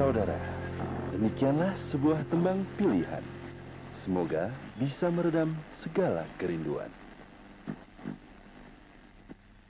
Saudara, demikianlah sebuah tembang pilihan. Semoga bisa meredam segala kerinduan.